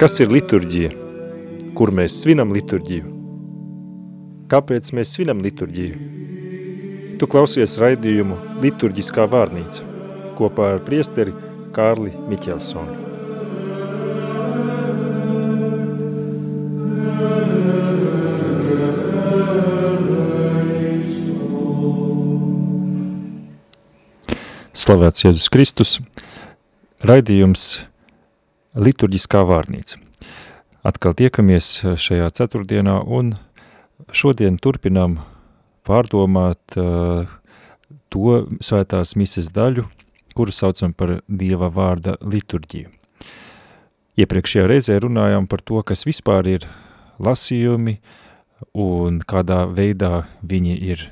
Kas ir liturģija? Kur mēs svinam liturģiju? Kāpēc mēs svinam liturģiju? Tu klausies raidījumu Liturģiskā vārnīca kopā ar priesteri Kārli Miķelsonu. Slavēts Jēzus Kristus, raidījums Liturģiskā vārnīca. Atkal tiekamies šajā ceturtdienā un šodien turpinām pārdomāt uh, to svētās mises daļu, kuru saucam par Dieva vārda liturģiju. Iepriekšējā reizē runājām par to, kas vispār ir lasījumi un kādā veidā viņi ir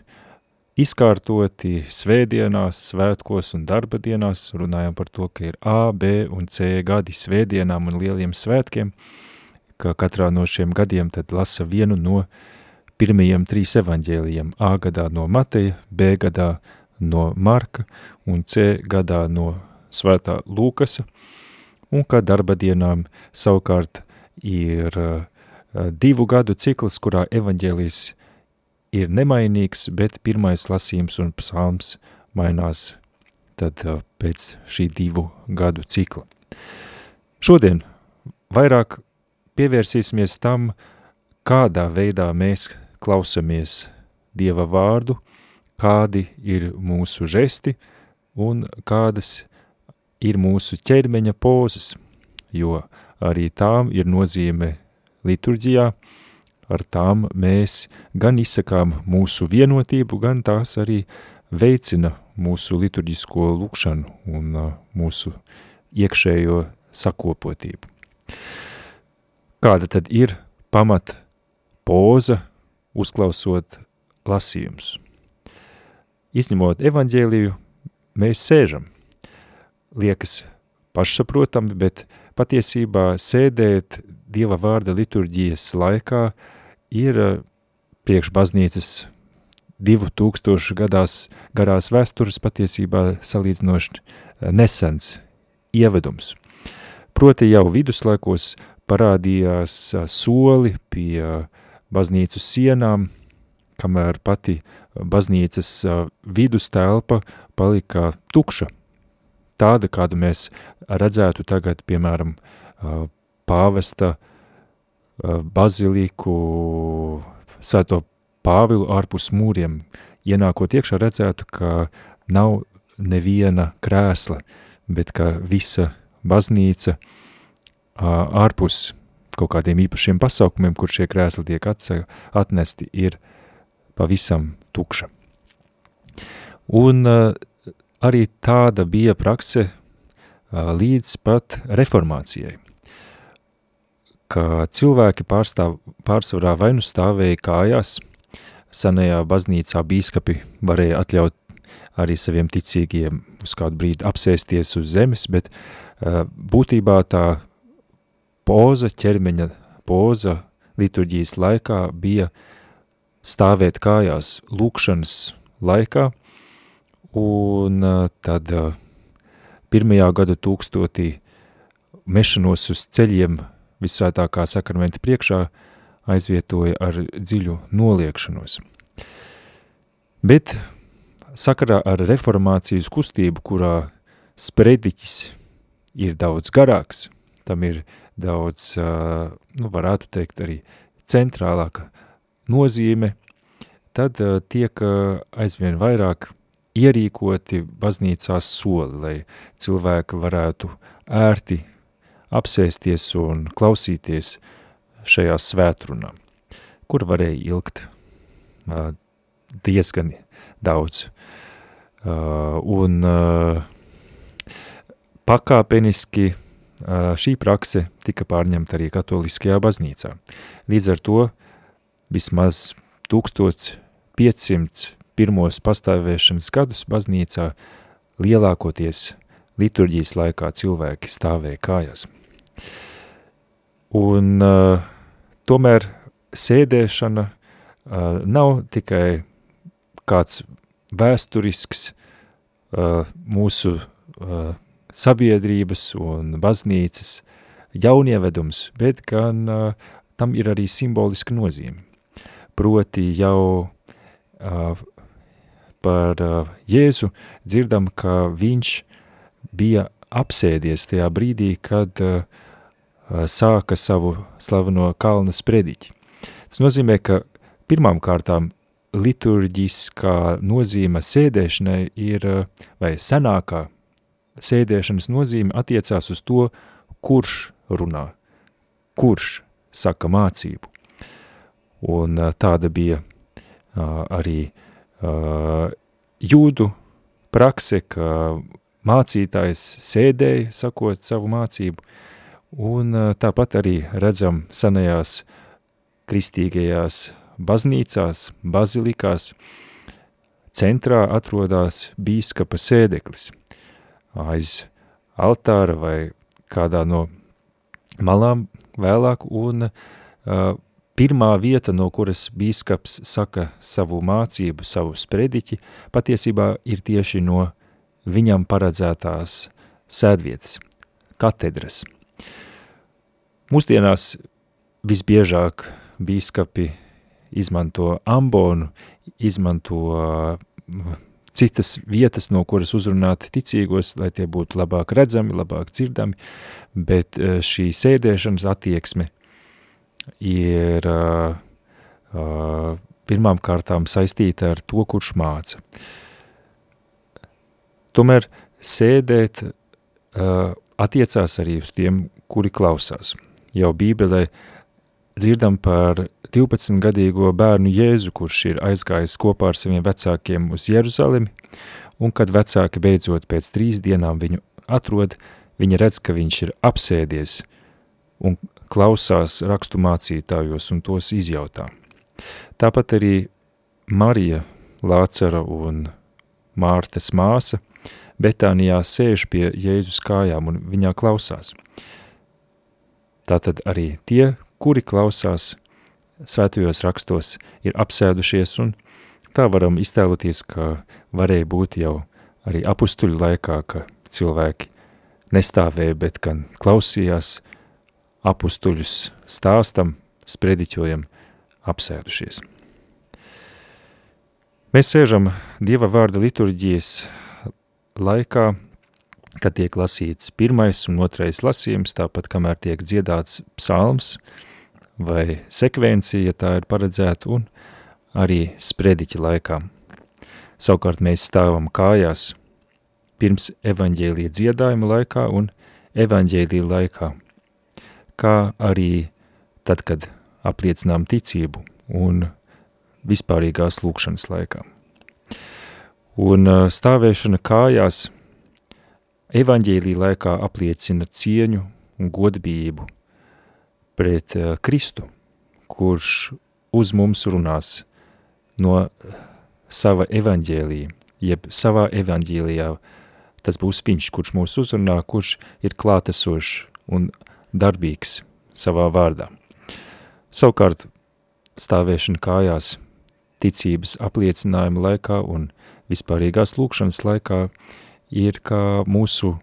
izkārtoti svētdienās, svētkos un darba dienās. Runājām par to, ka ir A, B un C gadi svētdienām un lieliem svētkiem, ka katrā no šiem gadiem tad lasa vienu no pirmajiem trīs evaņģēlijiem A gadā no Mateja, B gadā no Marka un C gadā no Svētā Lūkasa, un kā darba dienām savukārt ir uh, divu gadu cikls, kurā evaņģēlijs ir nemainīgs, bet pirmais lasījums un psalms mainās tad uh, pēc šī divu gadu cikla. Šodien vairāk pievērsīsimies tam, kādā veidā mēs klausamies Dieva vārdu, kādi ir mūsu žesti un kādas ir mūsu ķermeņa pozas, jo arī tām ir nozīme liturģijā, ar tām mēs gan izsakām mūsu vienotību, gan tās arī veicina mūsu liturģisko lūkšanu un mūsu iekšējo sakopotību. Kāda tad ir pamat poza, uzklausot lasījumus? Izņemot evaņģēliju, mēs sēžam. Liekas pašsaprotami, bet patiesībā sēdēt Dieva vārda liturģijas laikā ir eh, priekš baznīcas divu tūkstošu gadās garās vēstures patiesībā salīdzinoši eh, nesens ievedums. Proti jau viduslaikos parādījās eh, soli pie baznīcu sienām, kamēr pati baznīcas vidus telpa palika tukša. Tāda, kādu mēs redzētu tagad, piemēram, pāvesta baziliku, svēto pāvilu ārpus mūriem. Ienākot iekšā redzētu, ka nav neviena krēsla, bet ka visa baznīca ārpus kaut kādiem īpašiem pasaukumiem, kur šie krēsli tiek atnesti, ir pavisam tukša. Un uh, arī tāda bija prakse līdz pat reformācijai, ka cilvēki pārstāv, pārsvarā vai nu stāvēja kājās, senajā baznīcā bīskapi varēja atļaut arī saviem ticīgiem uz kādu brīdi apsēsties uz zemes, bet būtībā tā poza, ķermeņa poza liturģijas laikā bija stāvēt kājās lūkšanas laikā, un tad pirmajā gadu tūkstotī mešanos uz ceļiem visvētākā sakramenta priekšā aizvietoja ar dziļu noliekšanos. Bet sakarā ar reformācijas kustību, kurā sprediķis ir daudz garāks, tam ir daudz, nu, varētu teikt, arī centrālāka nozīme, tad tiek aizvien vairāk ierīkoti baznīcās soli, lai cilvēki varētu ērti apsēsties un klausīties šajā svētrunā, kur varēja ilgt diezgan daudz. Un pakāpeniski šī prakse tika pārņemta arī katoliskajā baznīcā. Līdz ar to vismaz 1500 pirmos pastāvēšanas gadus baznīcā lielākoties liturģijas laikā cilvēki stāvēja kājās. Un uh, tomēr sēdēšana uh, nav tikai kāds vēsturisks uh, mūsu uh, sabiedrības un baznīcas jaunievedums, bet gan uh, tam ir arī simboliska nozīme. Proti jau uh, par uh, Jēzu dzirdam, ka viņš bija apsēdies tajā brīdī, kad uh, sāka savu slaveno kalna sprediķi. Tas nozīmē, ka pirmām kārtām liturģiskā nozīme sēdēšanai ir, vai senākā sēdēšanas nozīme attiecās uz to, kurš runā, kurš saka mācību. Un tāda bija arī jūdu prakse, ka mācītājs sēdēja, sakot savu mācību, un tāpat arī redzam senajās kristīgajās baznīcās, bazilikās, centrā atrodas bīskapa sēdeklis. Aiz altāra vai kādā no malām vēlāk, un uh, pirmā vieta, no kuras bīskaps saka savu mācību, savu sprediķi, patiesībā ir tieši no viņam paredzētās sēdvietas, katedras. Mūsdienās visbiežāk bīskapi izmanto ambonu, izmanto uh, citas vietas, no kuras uzrunāt ticīgos, lai tie būtu labāk redzami, labāk dzirdami, bet uh, šī sēdēšanas attieksme ir uh, pirmām kārtām saistīta ar to, kurš māca. Tomēr sēdēt attiecās arī uz tiem, kuri klausās. Jau Bībelē dzirdam par 12-gadīgo bērnu Jēzu, kurš ir aizgājis kopā ar saviem vecākiem uz Jeruzalemi, un kad vecāki beidzot pēc trīs dienām viņu atrod, viņa redz, ka viņš ir apsēdies un klausās rakstu mācītājos un tos izjautā. Tāpat arī Marija, Lācara un Mārtas māsa Betānijā sēž pie Jēzus kājām un viņā klausās. Tātad arī tie, kuri klausās svētajos rakstos, ir apsēdušies, un tā varam iztēloties, ka varēja būt jau arī apustuļu laikā, ka cilvēki nestāvēja, bet gan klausījās apustuļus stāstam, sprediķojam, apsēdušies. Mēs sēžam Dieva vārda liturģijas laikā, kad tiek lasīts pirmais un otrais lasījums, tāpat kamēr tiek dziedāts psalms, vai sekvencija, ja tā ir paredzēta, un arī sprediķa laikā. Savukārt mēs stāvam kājās pirms evaņģēlija dziedājuma laikā un evaņģēlija laikā, kā arī tad, kad apliecinām ticību un vispārīgās lūkšanas laikā. Un stāvēšana kājās evaņģēlija laikā apliecina cieņu un godbību pret uh, Kristu, kurš uz mums runās no sava evaņģēlija, jeb savā evaņģēlijā, tas būs viņš, kurš mūs uzrunā, kurš ir klātesošs un darbīgs savā vārdā. Savukārt stāvēšana kājās ticības apliecinājuma laikā un vispārīgās lūkšanas laikā ir kā mūsu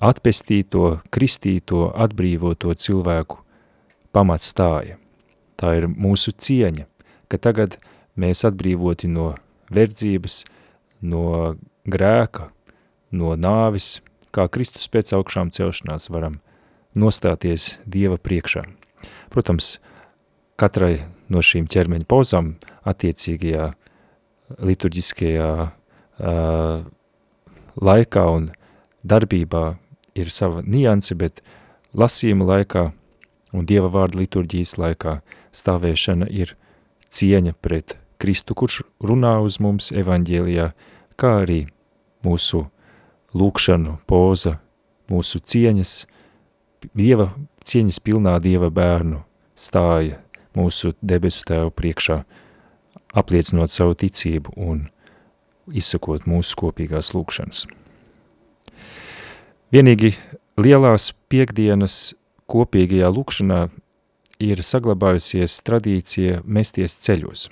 atpestīto, kristīto, atbrīvoto cilvēku pamatstāja. Tā ir mūsu cieņa, ka tagad mēs atbrīvoti no verdzības, no grēka, no nāvis, kā Kristus pēc augšām celšanās varam nostāties Dieva priekšā. Protams, katrai no šīm ķermeņa pozām attiecīgajā liturģiskajā uh, laikā un darbībā ir sava nianse, bet lasījuma laikā un Dieva vārda liturģijas laikā stāvēšana ir cieņa pret Kristu, kurš runā uz mums evaņģēlijā, kā arī mūsu lūkšanu poza, mūsu cieņas, Dieva, cieņas pilnā Dieva bērnu stāja mūsu debesu tēvu priekšā, apliecinot savu ticību un izsakot mūsu kopīgās lūkšanas. Vienīgi lielās piekdienas kopīgajā lukšanā ir saglabājusies tradīcija mesties ceļos.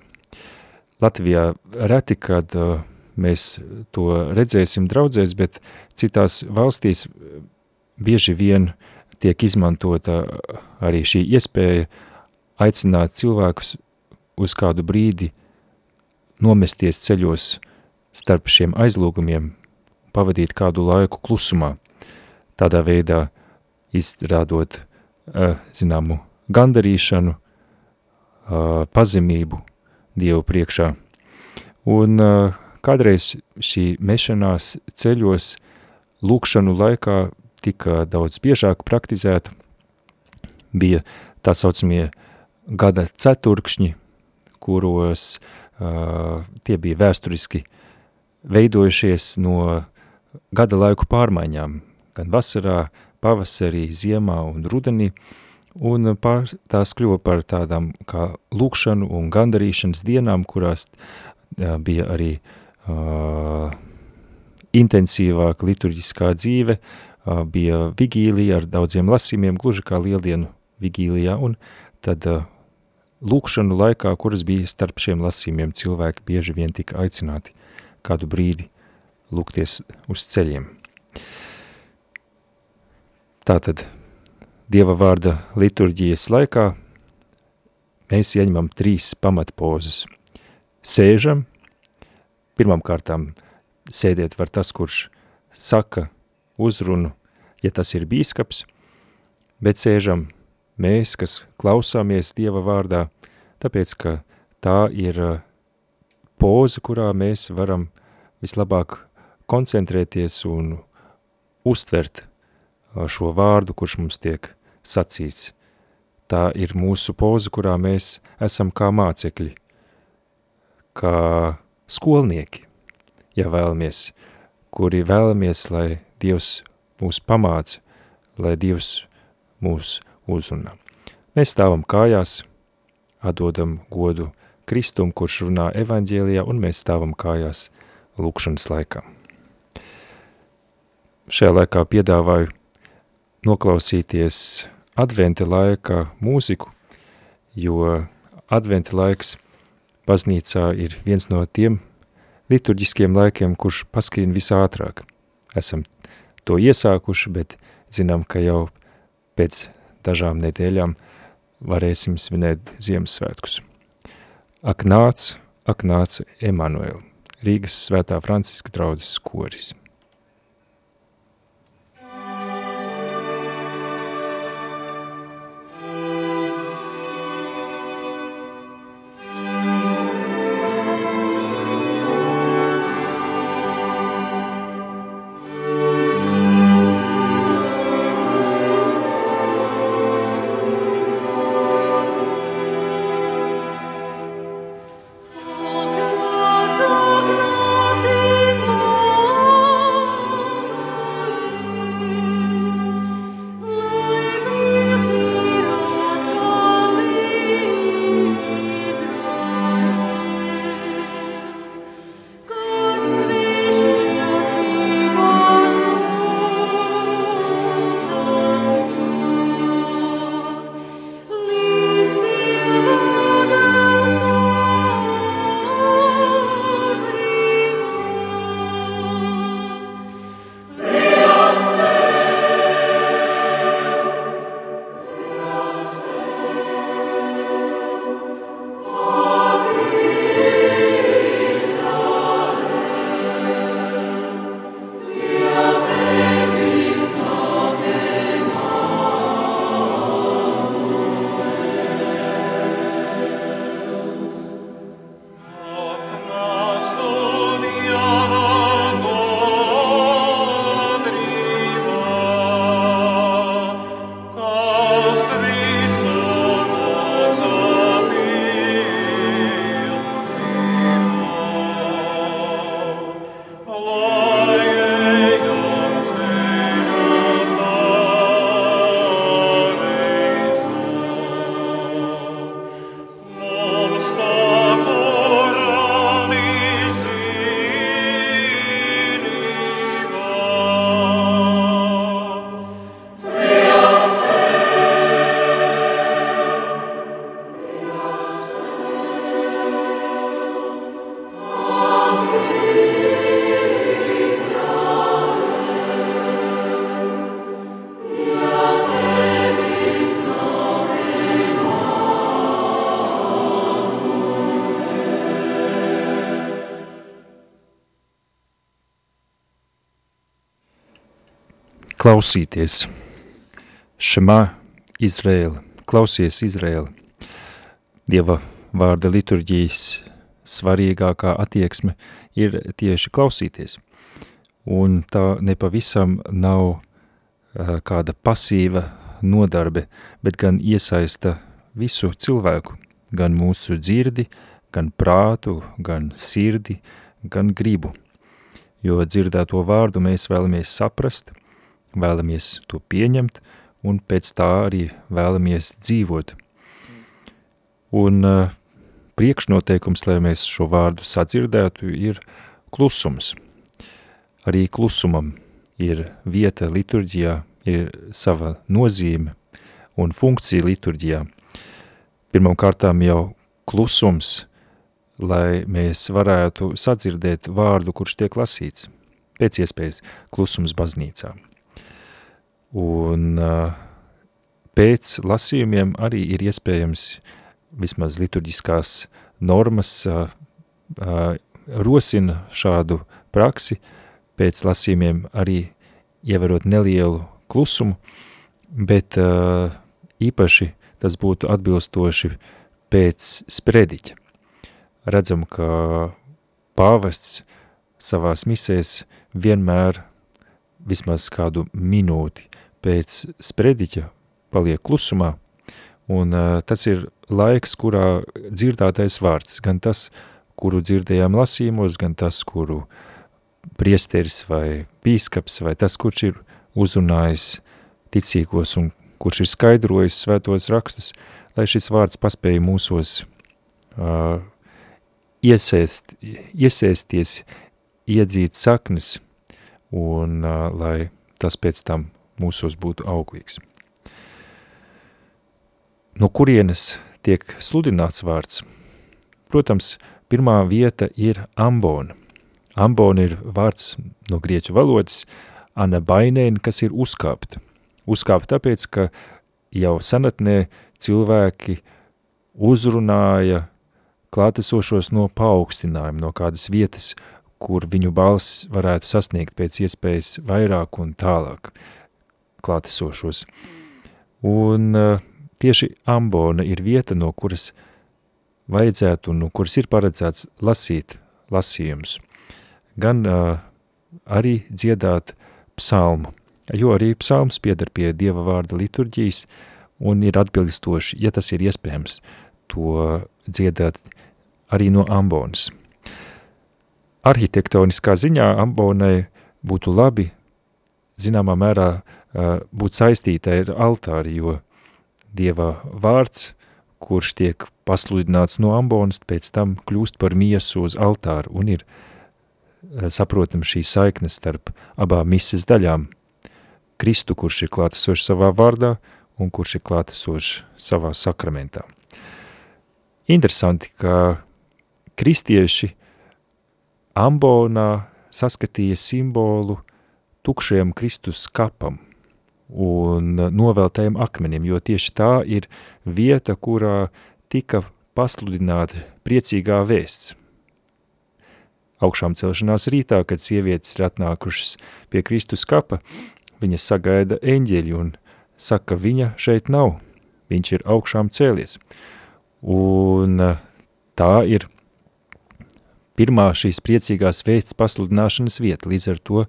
Latvijā reti, kad uh, mēs to redzēsim draudzēs, bet citās valstīs bieži vien tiek izmantota arī šī iespēja aicināt cilvēkus uz kādu brīdi nomesties ceļos starp šiem aizlūgumiem, pavadīt kādu laiku klusumā, tādā veidā izrādot, zināmu, gandarīšanu, pazemību Dievu priekšā. Un kādreiz šī mešanās ceļos lūkšanu laikā tika daudz biežāk praktizēta, bija tā saucamie gada ceturkšņi, kuros uh, tie bija vēsturiski veidojušies no gada laiku pārmaiņām, gan vasarā, pavasarī, ziemā un rudenī, un pār, tās kļuva par tādām kā lūkšanu un gandarīšanas dienām, kurās bija arī uh, intensīvāka liturģiskā dzīve, uh, bija vigīlija ar daudziem lasījumiem, gluži kā lieldienu vigīlijā, un tad uh, lūkšanu laikā, kuras bija starp šiem lasījumiem, cilvēki bieži vien tika aicināti kādu brīdi lūgties uz ceļiem. Tātad Dieva vārda liturģijas laikā mēs ieņemam trīs pamatpozus. Sēžam, pirmām kārtām sēdiet var tas, kurš saka uzrunu, ja tas ir bīskaps, bet sēžam mēs, kas klausāmies Dieva vārdā, tāpēc, ka tā ir poza, kurā mēs varam vislabāk koncentrēties un uztvert šo vārdu, kurš mums tiek sacīts. Tā ir mūsu poza, kurā mēs esam kā mācekļi, kā skolnieki, ja vēlamies, kuri vēlamies, lai Dievs mūs pamāca, lai Dievs mūs uzrunā. Mēs stāvam kājās, atdodam godu Kristum, kurš runā evaņģēlijā, un mēs stāvam kājās lūkšanas laikā. Šajā laikā piedāvāju noklausīties adventa laika mūziku, jo adventa laiks baznīcā ir viens no tiem liturģiskiem laikiem, kurš paskrien visātrāk. Esam to iesākuši, bet zinām, ka jau pēc dažām nedēļām varēsim svinēt Ziemassvētkus. Ak nāc, ak nāc Emanuēl, Rīgas svētā Franciska draudzes koris. Klausīties. Šemā Izrēla, klausies Izrēla. Dieva vārda liturģijas svarīgākā attieksme ir tieši klausīties. Un tā nepavisam nav uh, kāda pasīva nodarbe, bet gan iesaista visu cilvēku, gan mūsu dzirdi, gan prātu, gan sirdi, gan gribu. Jo dzirdēto vārdu mēs vēlamies saprast, vēlamies to pieņemt un pēc tā arī vēlamies dzīvot – Un uh, priekšnoteikums, lai mēs šo vārdu sadzirdētu, ir klusums. Arī klusumam ir vieta liturģijā, ir sava nozīme un funkcija liturģijā. Pirmam kārtām jau klusums, lai mēs varētu sadzirdēt vārdu, kurš tiek lasīts. Pēc iespējas klusums baznīcā. Un uh, pēc lasījumiem arī ir iespējams vismaz liturģiskās normas uh, uh, rosina šādu praksi, pēc lasījumiem arī ievarot nelielu klusumu, bet īpaši tas būtu atbilstoši pēc sprediķa. Redzam, ka pāvests savās misēs vienmēr vismaz kādu minūti pēc sprediķa paliek klusumā, un uh, tas ir laiks, kurā dzirdātais vārds, gan tas, kuru dzirdējām lasījumos, gan tas, kuru priesteris vai bīskaps, vai tas, kurš ir uzrunājis ticīgos un kurš ir skaidrojis svētos rakstus, lai šis vārds paspēja mūsos uh, iesēst, iesēsties, iedzīt saknes un uh, lai tas pēc tam mūsos būtu auglīgs. No kurienes tiek sludināts vārds. Protams, pirmā vieta ir ambona. Ambona ir vārds no grieķu valodas, anabainēn, kas ir uzkāpt. Uzkāpt tāpēc, ka jau senatnē cilvēki uzrunāja klātesošos no paaugstinājuma, no kādas vietas, kur viņu balss varētu sasniegt pēc iespējas vairāk un tālāk klātesošos. Un uh, Tieši ambona ir vieta, no kuras vajadzētu un no kuras ir paredzēts lasīt lasījumus. Gan uh, arī dziedāt psalmu, jo arī psalms piedar pie Dieva vārda liturģijas un ir atbilstoši, ja tas ir iespējams, to dziedāt arī no ambonas. Arhitektoniskā ziņā ambonai būtu labi, zināmā mērā, būt saistītai ar altāri, jo Dieva vārds, kurš tiek pasludināts no ambonas, pēc tam kļūst par miesu uz altāru un ir saprotam šī saikne starp abām mises daļām. Kristu, kurš ir klātesošs savā vārdā un kurš ir klātesošs savā sakramentā. Interesanti, ka kristieši ambonā saskatīja simbolu tukšajam Kristus kapam – un noveltējam akmenim, jo tieši tā ir vieta, kurā tika pasludināta priecīgā vēsts. Augšām celšanās rītā, kad sievietes ir atnākušas pie Kristus kapa, viņa sagaida eņģeļi un saka, viņa šeit nav, viņš ir augšām cēlies. Un tā ir pirmā šīs priecīgās vēsts pasludināšanas vieta, līdz ar to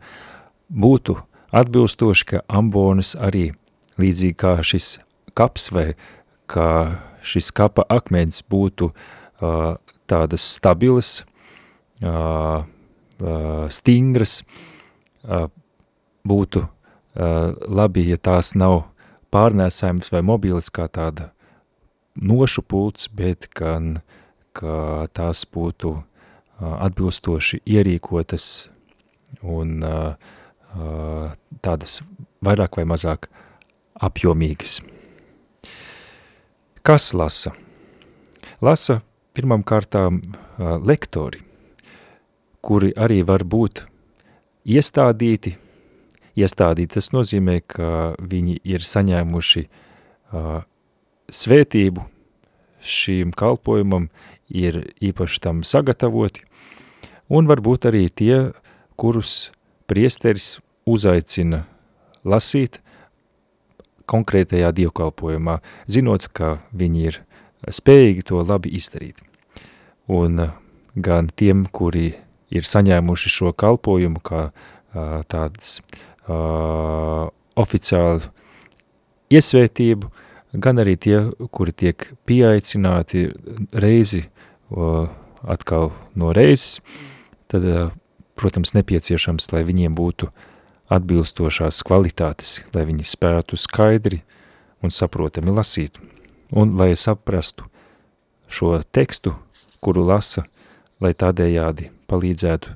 būtu atbilstoši, ka ambonas arī līdzīgi kā šis kaps vai kā šis kapa akmens būtu uh, tādas stabilas, uh, uh, stingras, uh, būtu uh, labi, ja tās nav pārnēsājums vai mobilas kā tāda nošu pults, bet gan, ka tās būtu uh, atbilstoši ierīkotas un uh, tādas vairāk vai mazāk apjomīgas. Kas lasa? Lasa pirmam kārtām lektori, kuri arī var būt iestādīti. Iestādīti tas nozīmē, ka viņi ir saņēmuši svētību šīm kalpojumam, ir īpaši tam sagatavoti, un varbūt arī tie, kurus priesteris uzaicina lasīt konkrētajā dievkalpojumā, zinot, ka viņi ir spējīgi to labi izdarīt. Un gan tiem, kuri ir saņēmuši šo kalpojumu kā uh, tādas uh, oficiālu iesvētību, gan arī tie, kuri tiek pieaicināti reizi uh, atkal no reizes, tad, uh, protams, nepieciešams, lai viņiem būtu atbilstošās kvalitātes, lai viņi spētu skaidri un saprotami lasīt, un lai saprastu šo tekstu, kuru lasa, lai tādējādi palīdzētu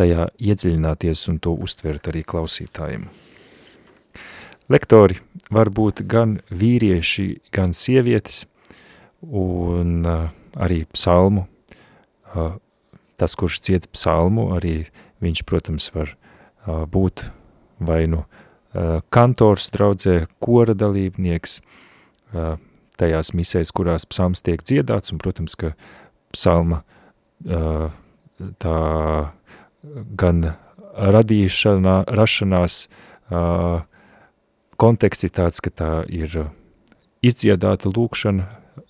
tajā iedziļināties un to uztvert arī klausītājiem. Lektori var būt gan vīrieši, gan sievietes, un arī psalmu, tas, kurš ciet psalmu, arī viņš, protams, var būt vai nu kantors draudzē, kora dalībnieks, tajās misēs, kurās psalms tiek dziedāts, un, protams, ka psalma tā gan radīšanā, rašanās konteksts ir tāds, ka tā ir izdziedāta lūkšana,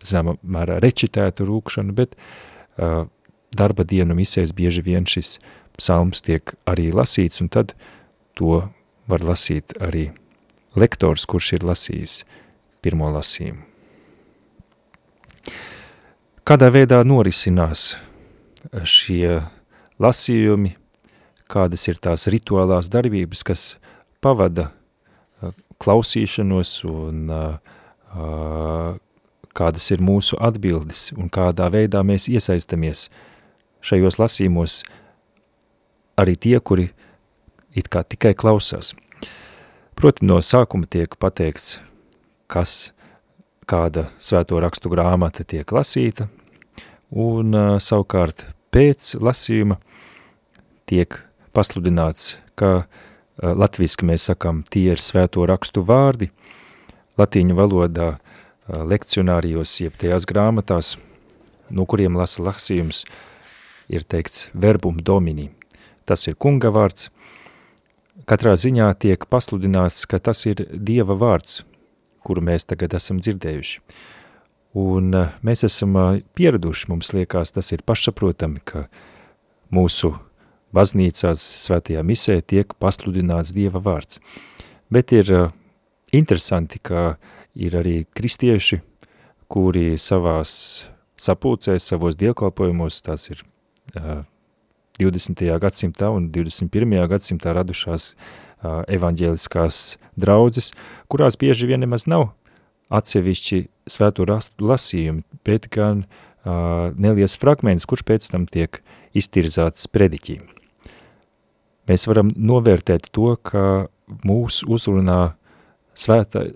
zināmā mērā rečitēta lūkšana, bet uh, darba dienu misēs bieži vien šis psalms tiek arī lasīts, un tad to var lasīt arī lektors, kurš ir lasījis pirmo lasījumu. Kādā veidā norisinās šie lasījumi, kādas ir tās rituālās darbības, kas pavada klausīšanos un kādas ir mūsu atbildes un kādā veidā mēs iesaistamies šajos lasījumos arī tie, kuri it kā tikai klausās. Proti no sākuma tiek pateikts, kas kāda svēto rakstu grāmata tiek lasīta, un uh, savukārt pēc lasījuma tiek pasludināts, ka uh, latviski mēs sakam, tie ir svēto rakstu vārdi, latīņu valodā uh, lekcionārijos, jeb tajās grāmatās, no kuriem lasa lasījums, ir teikts verbum domini. Tas ir kunga vārds. Katrā ziņā tiek pasludināts, ka tas ir Dieva vārds, kuru mēs tagad esam dzirdējuši. Un eh, mēs esam eh, pieraduši, mums liekas, tas ir pašsaprotami, ka mūsu baznīcās svētajā misē tiek pasludināts Dieva vārds. Bet ir eh, interesanti, ka ir arī kristieši, kuri savās sapulcēs, savos dievkalpojumos, tās ir 20. gadsimtā un 21. gadsimtā radušās evaņģēliskās draudzes, kurās bieži vien nemaz nav atsevišķi svēto lasījumi, bet gan uh, nelies fragments, kurš pēc tam tiek iztirzāts prediķī. Mēs varam novērtēt to, ka mūs uzrunā svētā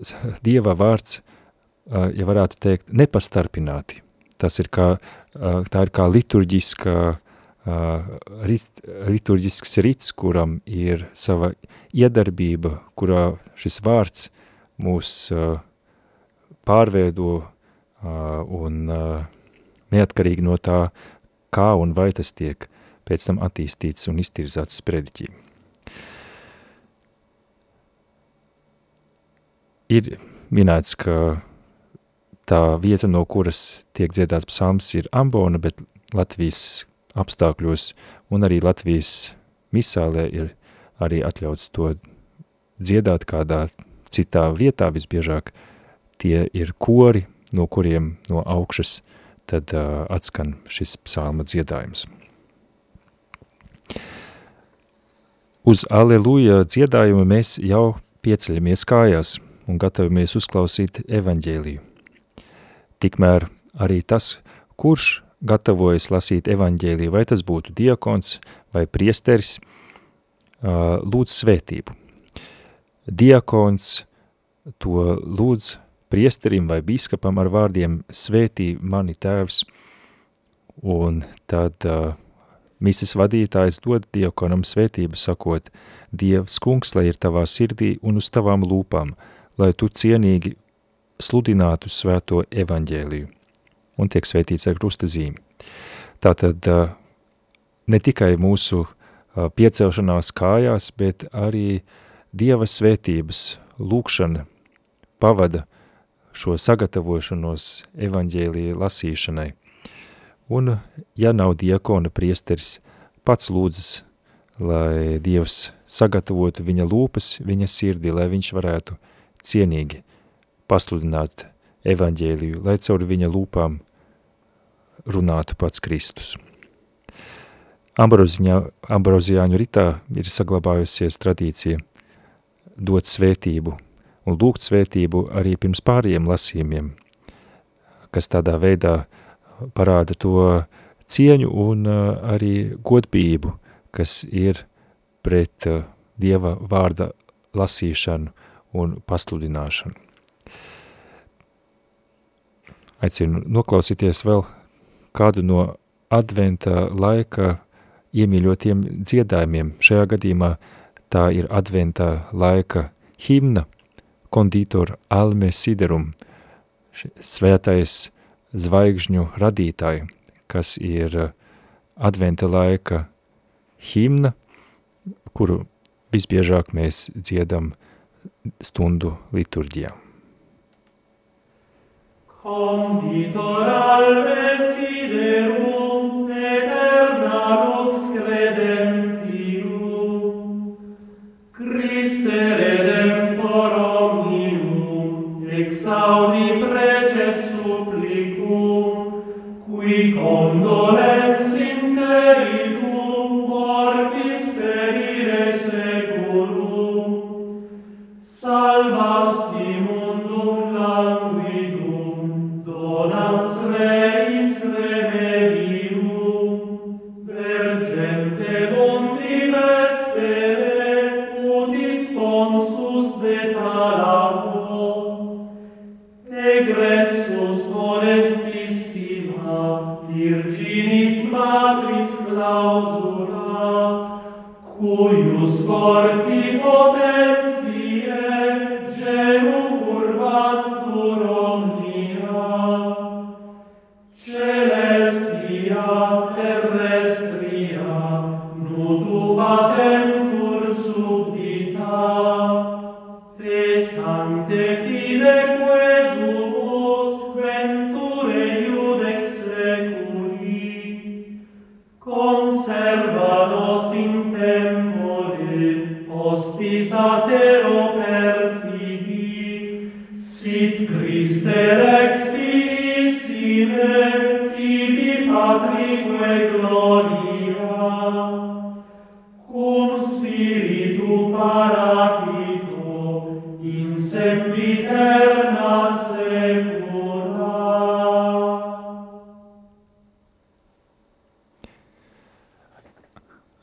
Dieva vārds, uh, ja varētu teikt, nepastarpināti. Tas ir kā, uh, tā ir kā liturģiska, rit, liturģisks rits, kuram ir sava iedarbība, kurā šis vārds mūs pārveido un neatkarīgi no tā, kā un vai tas tiek pēc tam attīstīts un iztirzāts sprediķī. Ir minēts, ka tā vieta, no kuras tiek dziedāts psalms, ir Ambona, bet Latvijas apstākļos un arī Latvijas misālē ir arī atļauts to dziedāt kādā citā vietā visbiežāk – tie ir kori, no kuriem no augšas tad uh, atskan šis psalma dziedājums. Uz aleluja dziedājumu mēs jau pieceļamies kājās un gatavamies uzklausīt evaņģēliju. Tikmēr arī tas, kurš gatavojas lasīt evaņģēliju, vai tas būtu diakons vai priesteris, lūdz svētību. Diakons to lūdz priesterim vai biskapam ar vārdiem svētī mani tēvs, un tad uh, mises vadītājs dod diakonam svētību sakot, Dievs kungs, lai ir tavā sirdī un uz tavām lūpām, lai tu cienīgi sludinātu svēto evaņģēliju, un tiek svētīts ar krusta zīmi. Tātad ne tikai mūsu piecelšanās kājās, bet arī Dieva svētības lūkšana pavada šo sagatavošanos evaņģēlija lasīšanai. Un, ja nav diakona priesteris, pats lūdzas, lai Dievs sagatavotu viņa lūpas, viņa sirdī, lai viņš varētu cienīgi pasludināt evaņģēliju, lai caur viņa lūpām runātu pats Kristus. Ambrozijāņu ritā ir saglabājusies tradīcija dot svētību un lūgt svētību arī pirms pāriem lasījumiem, kas tādā veidā parāda to cieņu un arī godbību, kas ir pret Dieva vārda lasīšanu un pasludināšanu. Aicinu noklausīties vēl kādu no adventa laika iemīļotiem dziedājumiem. Šajā gadījumā tā ir adventa laika himna, konditor Alme Siderum, svētais zvaigžņu radītāji, kas ir adventa laika himna, kuru visbiežāk mēs dziedam stundu liturģijā. Conditor al Desiderum eterna lux credentium, Christe Redemptor omnium, exaudi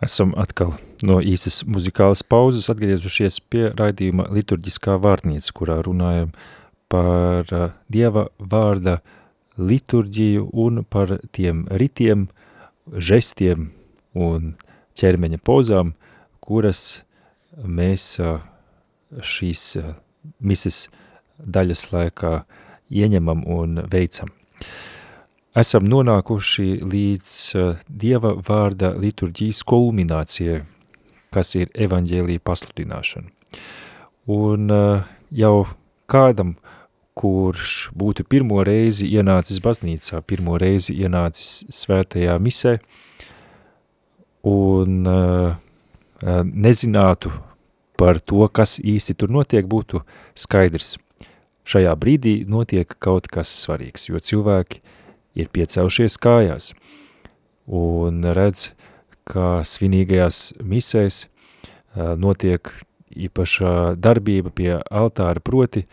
Esam atkal no īsas muzikālas pauzes atgriezušies pie raidījuma liturģiskā vārnīca, kurā runājam par uh, Dieva vārda liturģiju un par tiem ritiem, žestiem un ķermeņa pozām, kuras mēs uh, šīs uh, mises daļas laikā ieņemam un veicam esam nonākuši līdz uh, Dieva vārda liturģijas kulminācijai, kas ir evaņģēlija pasludināšana. Un uh, jau kādam, kurš būtu pirmo reizi ienācis baznīcā, pirmo reizi ienācis svētajā misē un uh, nezinātu par to, kas īsti tur notiek, būtu skaidrs. Šajā brīdī notiek kaut kas svarīgs, jo cilvēki ir piecelšies kājās un redz, ka svinīgajās misēs notiek īpaša darbība pie altāra, proti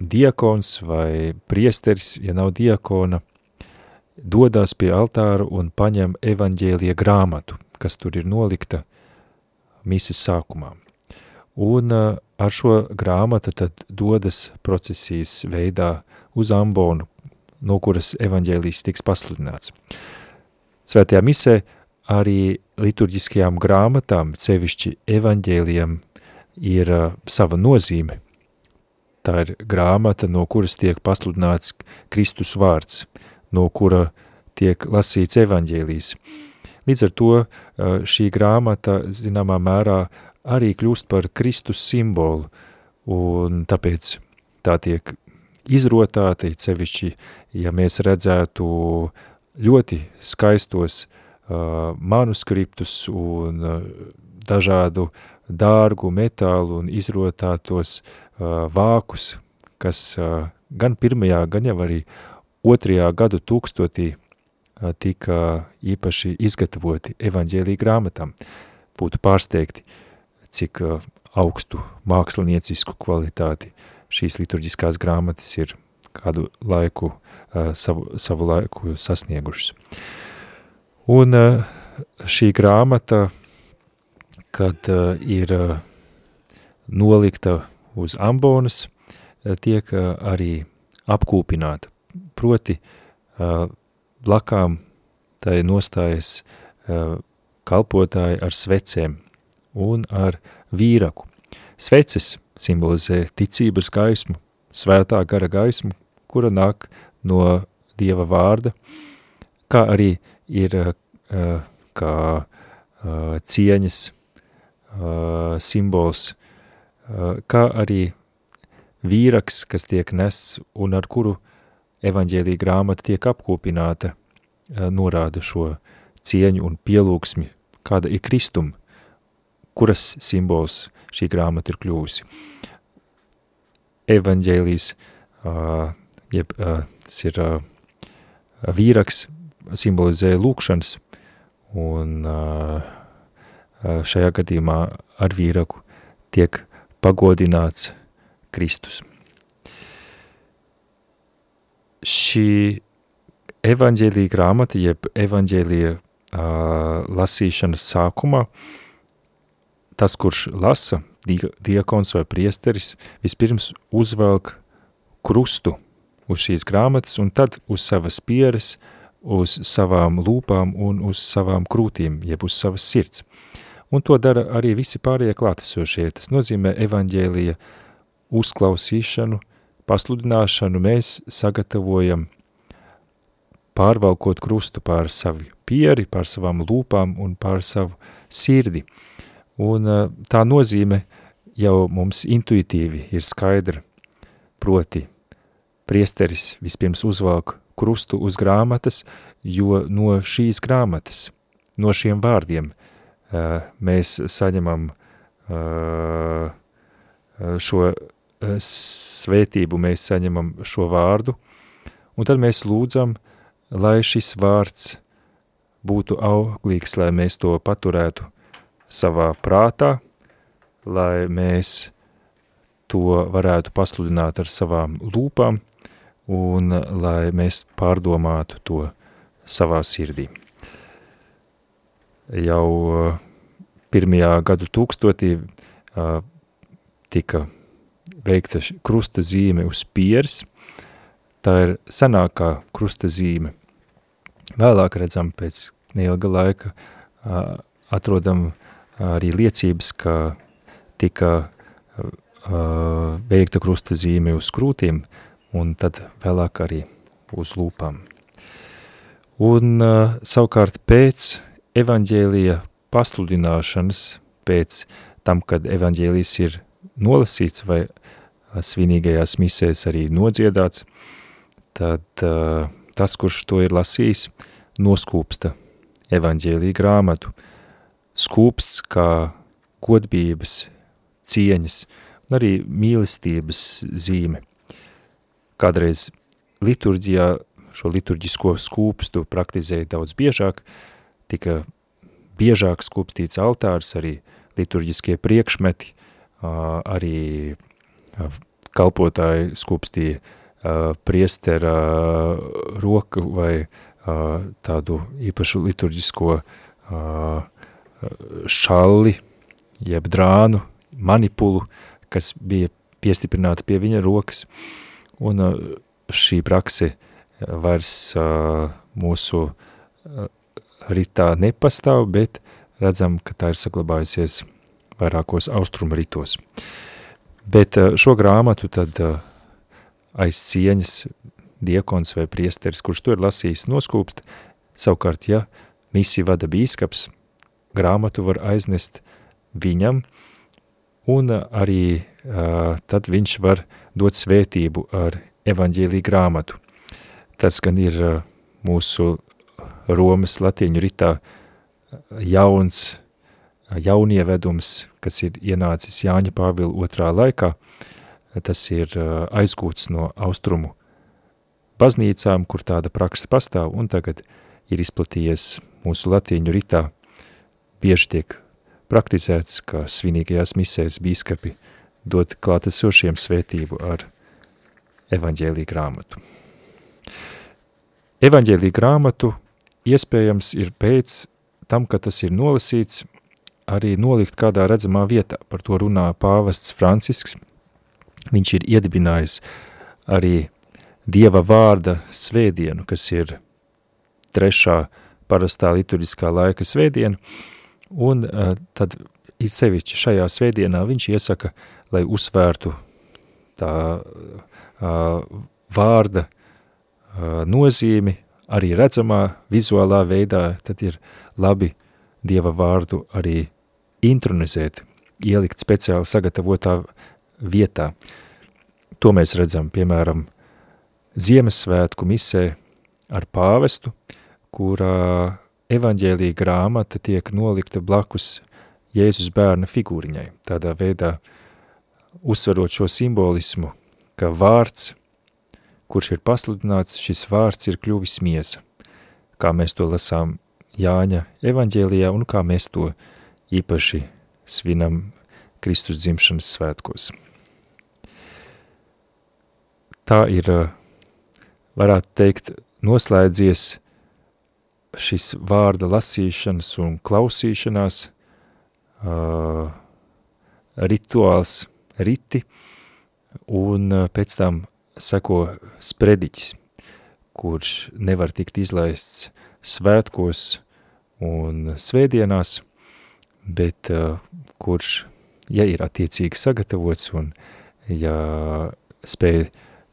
diakons vai priesteris, ja nav diakona, dodās pie altāra un paņem evaņģēlija grāmatu, kas tur ir nolikta mises sākumā. Un ar šo grāmatu tad dodas procesijas veidā uz ambonu, no kuras evaņģēlijas tiks pasludināts. Svētajā misē arī liturģiskajām grāmatām, sevišķi evaņģēlijam, ir uh, sava nozīme. Tā ir grāmata, no kuras tiek pasludināts Kristus vārds, no kura tiek lasīts evaņģēlijs. Līdz ar to uh, šī grāmata zināmā mērā arī kļūst par Kristus simbolu, un tāpēc tā tiek izrotāti, cevišķi, ja mēs redzētu ļoti skaistos uh, manuskriptus un uh, dažādu dārgu metālu un izrotātos uh, vākus, kas uh, gan pirmajā, gan jau arī otrajā gadu tūkstotī uh, tika īpaši izgatavoti evaņģēlī grāmatām. Būtu pārsteigti, cik uh, augstu māksliniecisku kvalitāti šīs liturģiskās grāmatas ir kādu laiku, uh, savu, savu laiku sasniegušas. Un uh, šī grāmata, kad uh, ir nolikta uz ambonas, tiek arī apkūpināta. Proti, blakām tai nostājas kalpotāji ar svecēm un ar vīraku. Sveces simbolizē ticības gaismu, svētā gara gaismu, kura nāk no Dieva vārda, kā arī ir uh, kā uh, cieņas uh, simbols, kā arī vīraks, kas tiek nests un ar kuru evaņģēlī grāmata tiek apkopināta, norāda šo cieņu un pielūgsmi, kāda ir Kristum, kuras simbols šī grāmata ir kļūsi. Evaņģēlijas, uh, jeb uh, tas ir uh, vīraks, simbolizē lūkšanas, un uh, šajā gadījumā ar vīraku tiek pagodināts Kristus. Šī evaņģēlija grāmata, jeb evaņģēlija uh, lasīšanas sākumā, tas, kurš lasa, diakons vai priesteris, vispirms uzvelk krustu uz šīs grāmatas un tad uz savas pieres, uz savām lūpām un uz savām krūtīm, jeb uz savas sirds. Un to dara arī visi pārējie klātesošie. Tas nozīmē evaņģēlija uzklausīšanu, pasludināšanu mēs sagatavojam pārvalkot krustu pār savu pieri, pār savām lūpām un pār savu sirdi. Un tā nozīme jau mums intuitīvi ir skaidra, proti priesteris vispirms uzvalk krustu uz grāmatas, jo no šīs grāmatas, no šiem vārdiem uh, mēs saņemam uh, šo svētību, mēs saņemam šo vārdu, un tad mēs lūdzam, lai šis vārds būtu auglīgs, lai mēs to paturētu savā prātā, lai mēs to varētu pasludināt ar savām lūpām, un lai mēs pārdomātu to savā sirdī. Jau uh, pirmajā gadu tūkstotī uh, tika veikta krusta zīme uz pieres, tā ir senākā krusta zīme. Vēlāk redzam pēc neilga laika uh, atrodam arī liecības, ka tika veikta krusta zīme uz krūtīm, un tad vēlāk arī uz lūpām. Un uh, savukārt pēc evaņģēlija pasludināšanas, pēc tam, kad evaņģēlijs ir nolasīts vai svinīgajās misēs arī nodziedāts, tad uh, tas, kurš to ir lasījis, noskūpsta evaņģēlija grāmatu, skūpsts kā godbības, cieņas un arī mīlestības zīme. Kādreiz liturģijā šo liturģisko skūpstu praktizēja daudz biežāk, tika biežāk skūpstīts altārs, arī liturģiskie priekšmeti, arī kalpotāji skūpstīja priestera roku vai tādu īpašu liturģisko šalli, jeb drānu, manipulu, kas bija piestiprināta pie viņa rokas. Un uh, šī prakse uh, vairs uh, mūsu ritā nepastāv, bet redzam, ka tā ir saglabājusies vairākos austrumu ritos. Bet šo grāmatu tad aiz cieņas diekons vai priesteris, kurš to ir lasījis, noskūpst. Savukārt, ja misiju vada bīskaps, grāmatu var aiznest viņam, un arī tad viņš var dot svētību ar evaņģēlī grāmatu. Tas gan ir mūsu Romas latīņu ritā jauns, jaunievedums, kas ir ienācis Jāņa Pāvila otrā laikā, tas ir aizgūts no austrumu baznīcām, kur tāda praksa pastāv, un tagad ir izplatījies mūsu latīņu ritā, bieži tiek praktizēts, ka svinīgajās misēs bīskapi dod klātesošiem svētību ar evaņģēlī grāmatu. Evaņģēlī grāmatu iespējams ir pēc tam, kad tas ir nolasīts, arī nolikt kādā redzamā vietā. Par to runā pāvests Francisks. Viņš ir iedibinājis arī Dieva vārda svētdienu, kas ir trešā parastā liturģiskā laika svētdiena, un uh, tad ir sevišķi šajā svētdienā viņš iesaka, lai uzsvērtu tā uh, vārda uh, nozīmi arī redzamā vizuālā veidā, tad ir labi Dieva vārdu arī intronizēt, ielikt speciāli sagatavotā vietā. To mēs redzam, piemēram, Ziemassvētku misē ar pāvestu, kurā evaņģēlija grāmata tiek nolikta blakus Jēzus bērna figūriņai. Tādā veidā uzsverot šo simbolismu, ka vārds, kurš ir pasludināts, šis vārds ir kļuvis miesa. Kā mēs to lasām Jāņa evaņģēlijā un kā mēs to īpaši svinam Kristus dzimšanas svētkos. Tā ir, varētu teikt, noslēdzies šis vārda lasīšanas un klausīšanās uh, rituāls, riti, un pēc tam seko sprediķis, kurš nevar tikt izlaists svētkos un svētdienās, bet uh, kurš, ja ir attiecīgi sagatavots un ja spēj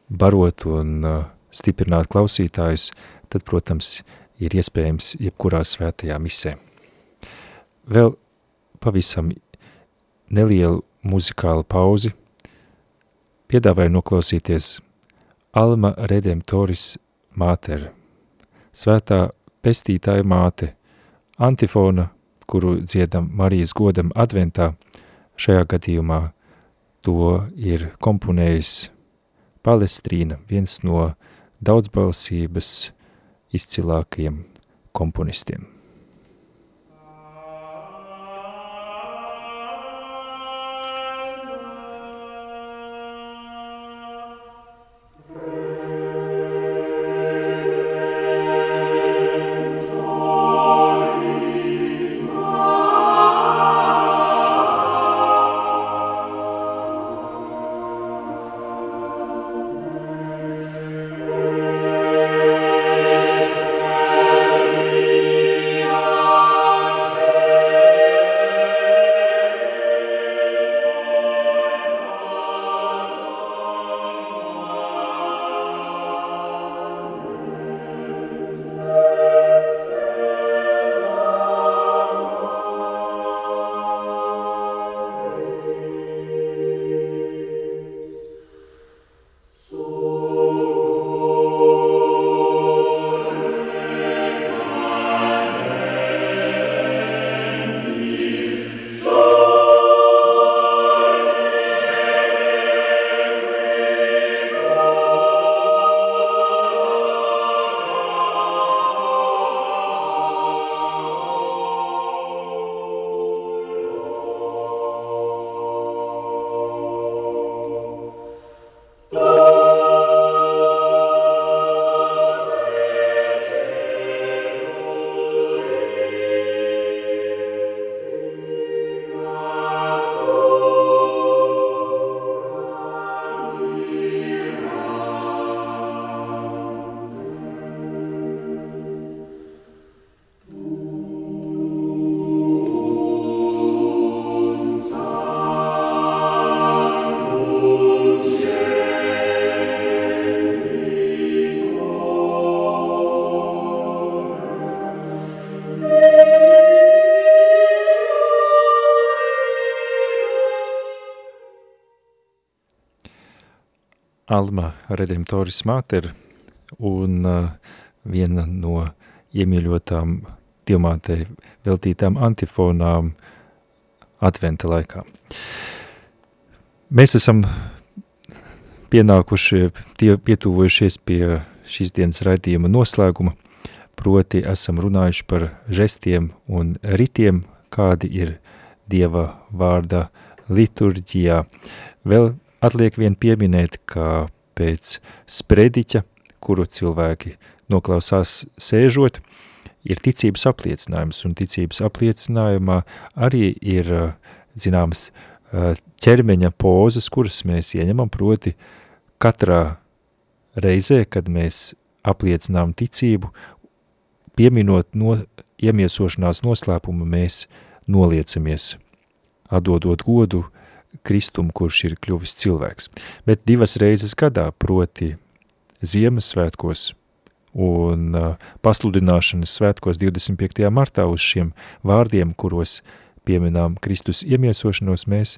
barot un uh, stiprināt klausītājus, tad, protams, ir iespējams jebkurā svētajā misē. Vēl pavisam nelielu muzikālu pauzi, piedāvāju noklausīties Alma Redemptoris Mater, svētā pestītāja māte, antifona, kuru dziedam Marijas godam adventā, šajā gadījumā to ir komponējis Palestrīna, viens no daudzbalsības izcilākajiem komponistiem. Alma Redemptoris Mater un uh, viena no iemīļotām diamātei veltītām antifonām adventa laikā. Mēs esam pienākuši, tie pietuvojušies pie šīs dienas raidījuma noslēguma, proti esam runājuši par žestiem un ritiem, kādi ir Dieva vārda liturģijā. Vēl atliek vien pieminēt, ka pēc sprediķa, kuru cilvēki noklausās sēžot, ir ticības apliecinājums, un ticības apliecinājumā arī ir zināms ķermeņa pozas, kuras mēs ieņemam, proti katrā reizē, kad mēs apliecinām ticību, pieminot no iemiesošanās noslēpumu, mēs noliecamies, atdodot godu Kristum, kurš ir kļuvis cilvēks. Bet divas reizes gadā, proti Ziemassvētkos un uh, pasludināšanas svētkos 25. martā uz šiem vārdiem, kuros pieminām Kristus iemiesošanos, mēs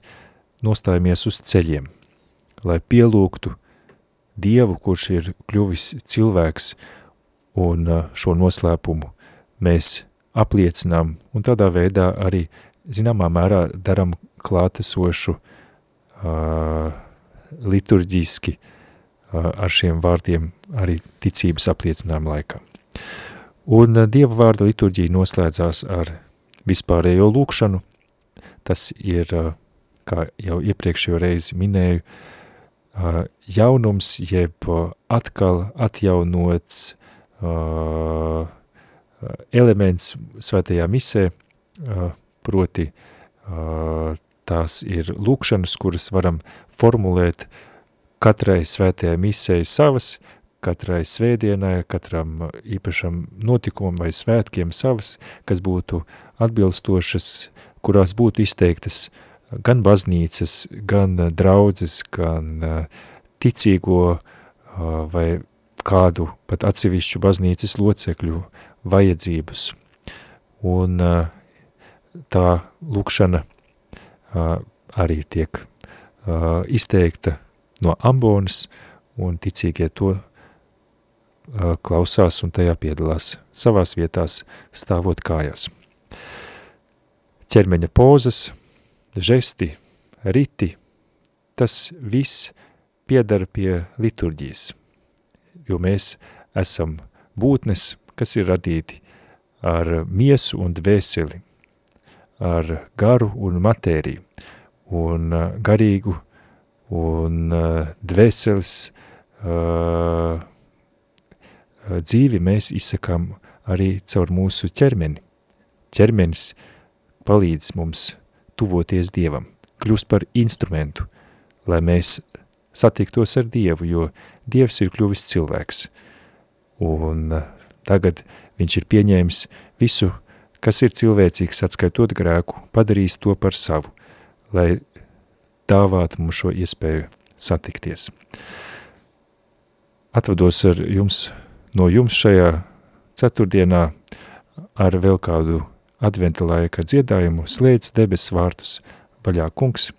nostājamies uz ceļiem, lai pielūgtu Dievu, kurš ir kļuvis cilvēks, un uh, šo noslēpumu mēs apliecinām, un tādā veidā arī zināmā mērā daram klātesošu uh, liturģiski uh, ar šiem vārdiem arī ticības apliecinājuma laikā. Un Dieva vārda liturģija noslēdzās ar vispārējo lūkšanu. Tas ir, kā jau iepriekšējo reizi minēju, jaunums, jeb atkal atjaunots elements svētajā misē, proti tās ir lūkšanas, kuras varam formulēt uh, katrai svētajai misei savas, katrai svētdienai, katram īpašam notikumam vai svētkiem savas, kas būtu atbilstošas, kurās būtu izteiktas gan baznīcas, gan draudzes, gan ticīgo vai kādu pat atsevišķu baznīcas locekļu vajadzības. Un tā lūkšana arī tiek izteikta no ambonas, un ticīgie to klausās un tajā piedalās savās vietās, stāvot kājās. Ķermeņa pozas, žesti, riti, tas viss piedara pie liturģijas, jo mēs esam būtnes, kas ir radīti ar miesu un dvēseli, ar garu un matēriju, un garīgu un uh, dvēseles uh, dzīvi mēs izsakām arī caur mūsu ķermeni. Ķermenis palīdz mums tuvoties Dievam, kļūst par instrumentu, lai mēs satiktos ar Dievu, jo Dievs ir kļuvis cilvēks. Un uh, tagad viņš ir pieņēmis visu, kas ir cilvēcīgs, atskaitot grēku, padarījis to par savu, lai dāvāt mums šo iespēju satikties. Atvados ar jums, no jums šajā ceturtdienā ar vēl kādu adventa laika dziedājumu slēdz debes vārtus vaļā kungs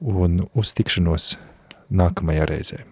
un uz tikšanos nākamajā reizē.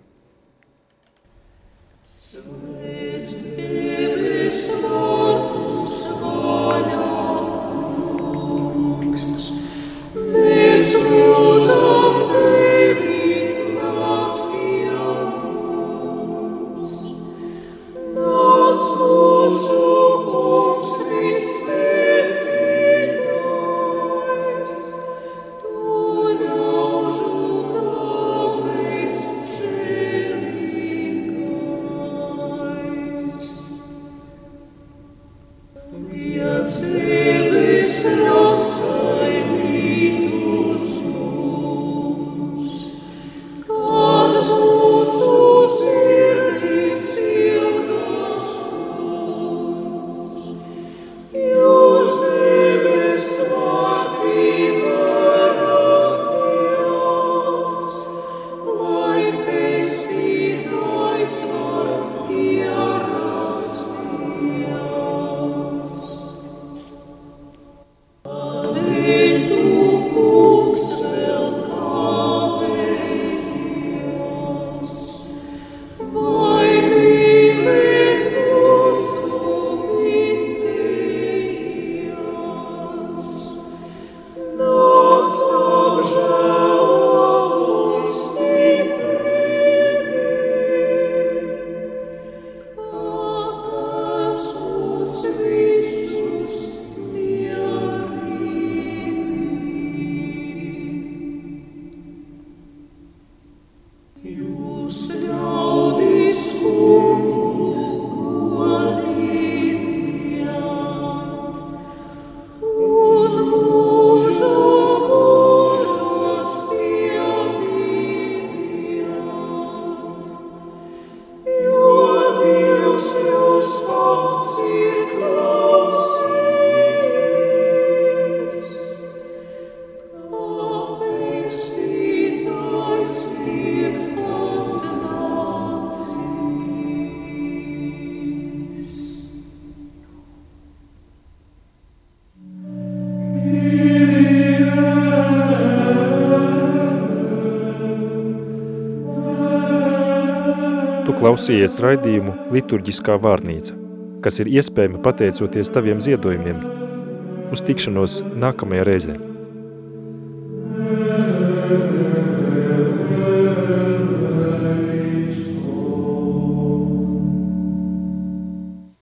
Klausījies raidījumu Liturģiskā vārnīca, kas ir iespējama pateicoties taviem ziedojumiem. Uz tikšanos nākamajā reizē.